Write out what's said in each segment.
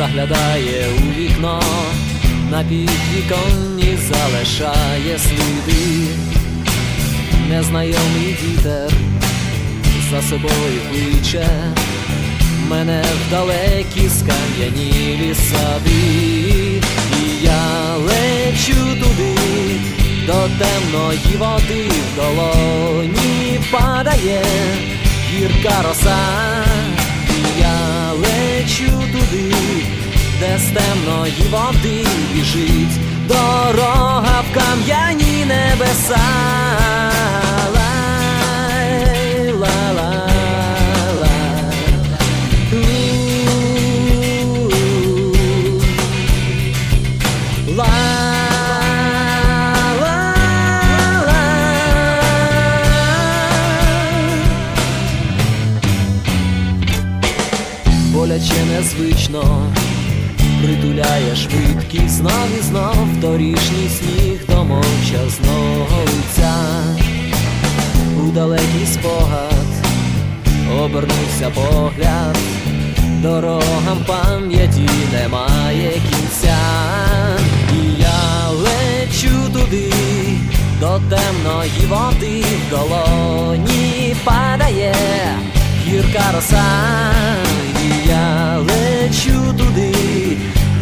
заглядає у вікно, на підвіконні залишає сліди, незнайомий вітер за собою кличе. Мене в далекі скам'янілі сади, і я лечу туди, до темної води. В долоні падає гірка роса, лечу туди, де з темної води біжить дорога в кам'яні небеса. Незвично, притуляє швидкість знов і знов доріжній сніг до мовчазного лиця, у далекий спогад обернувся погляд, дорогам пам'яті немає кінця, і я лечу туди, до темної води в долоні падає гірка роса,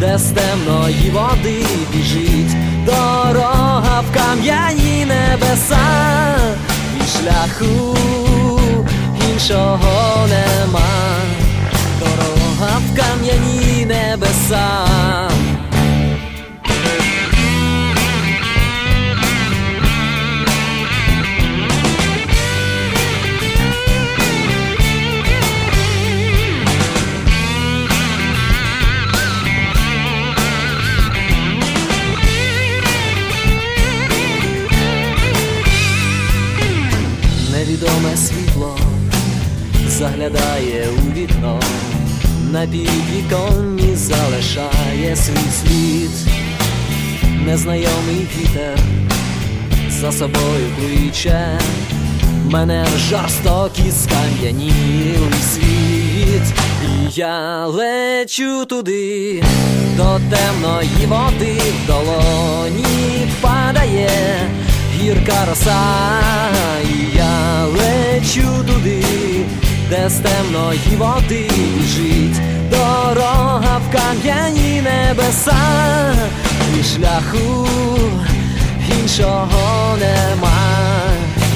де з темної води біжить дорога в кам'яні небеса, і шляху іншого нема, дорога в кам'яні небеса. Заглядає у вікно, на підвіконні залишає свій слід, незнайомий вітер за собою кличе. Мене в жорстокий скам'янілий світ, і я лечу туди, до темної води. В долоні падає гірка роса, де з темної води біжить дорога в кам'яні небеса, і шляху іншого нема,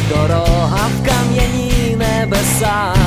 дорога в кам'яні небеса.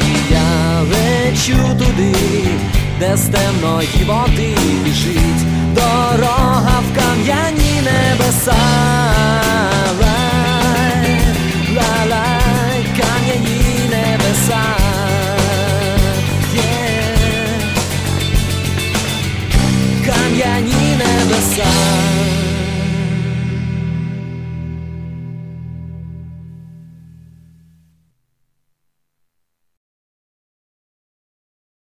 І я лечу туди, де з темної води біжить дорога в кам'яні небеса.